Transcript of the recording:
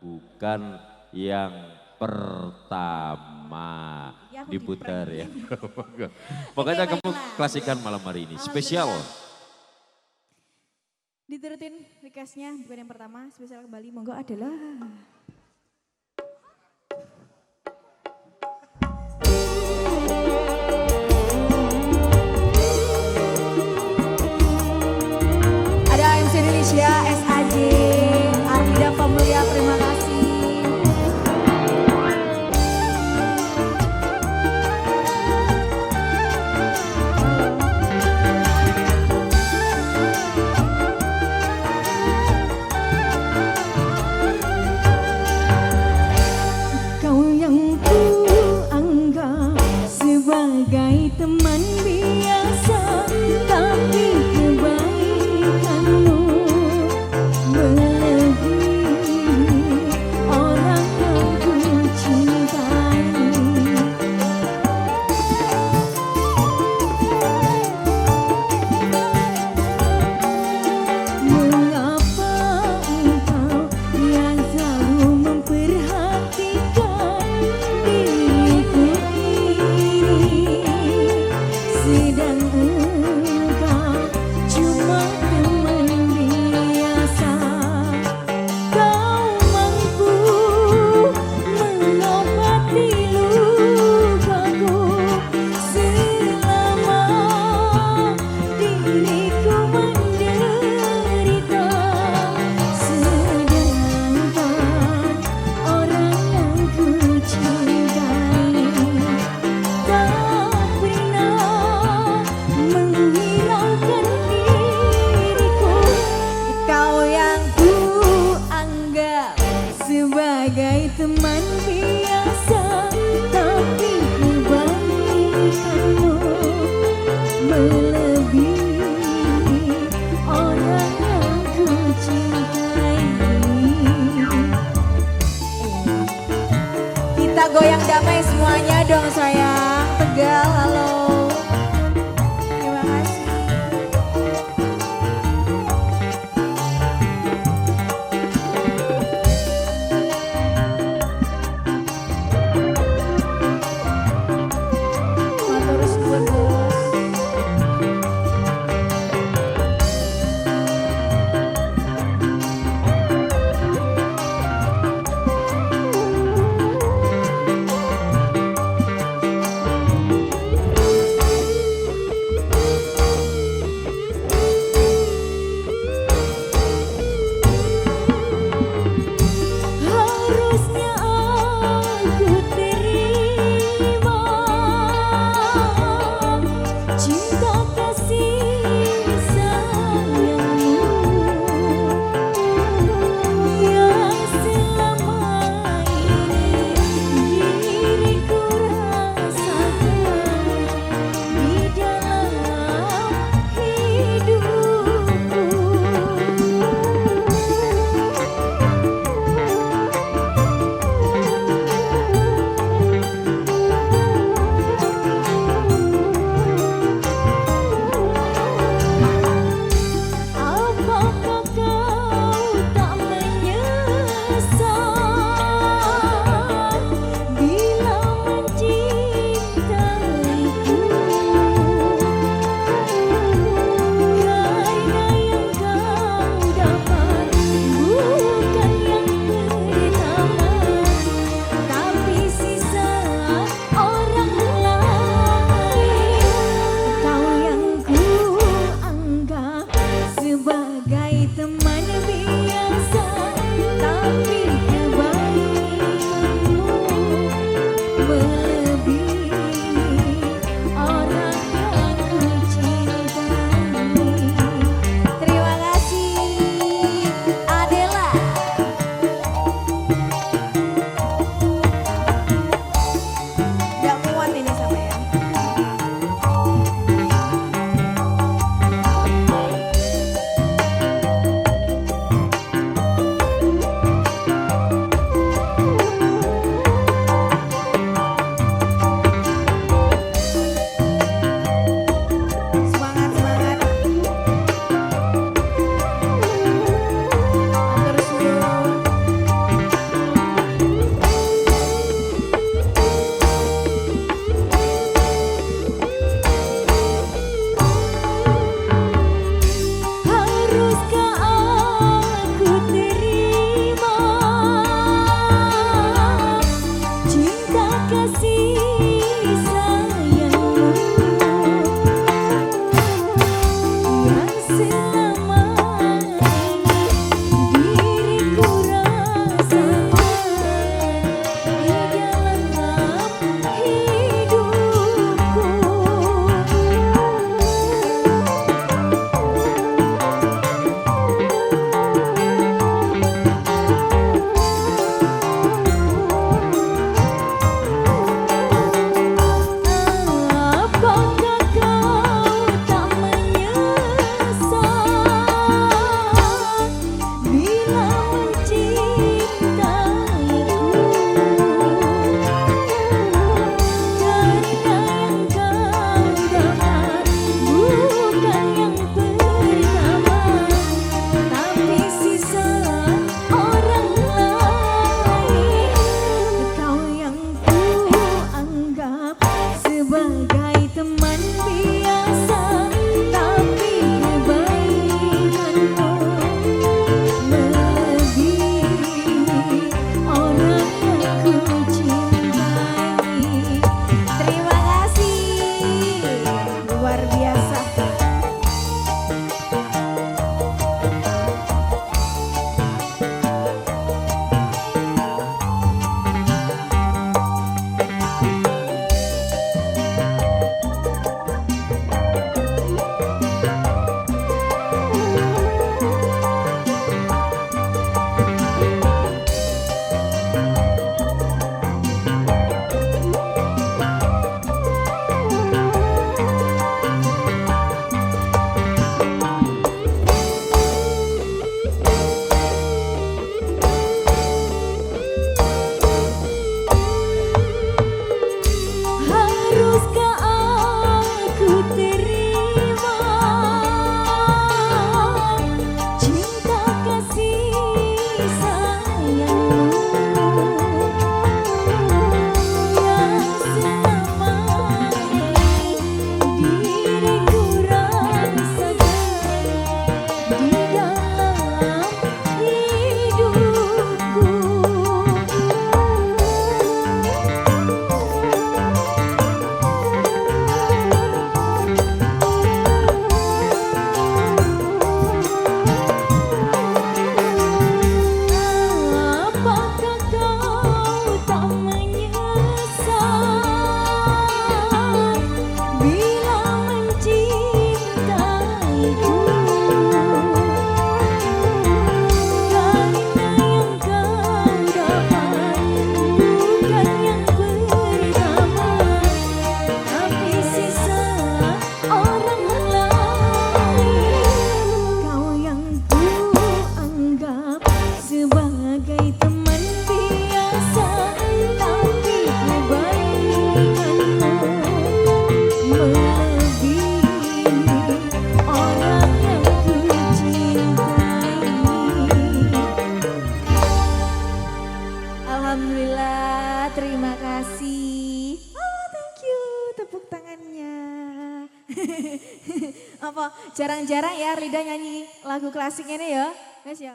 bukan yang pertama iya, ya, diputar ya. Pokoknya okay, kamu klasikan malam hari ini, spesial. spesial. Diterutin requestnya bukan yang pertama, spesial kembali monggo adalah. money sebagai teman biasa tapi membandingkanmu melebihi orang yang ku cintai. Kita goyang damai semuanya dong sayang. Tegal halo. Apa jarang-jarang ya Rida nyanyi lagu klasik ini ya. Wes ya.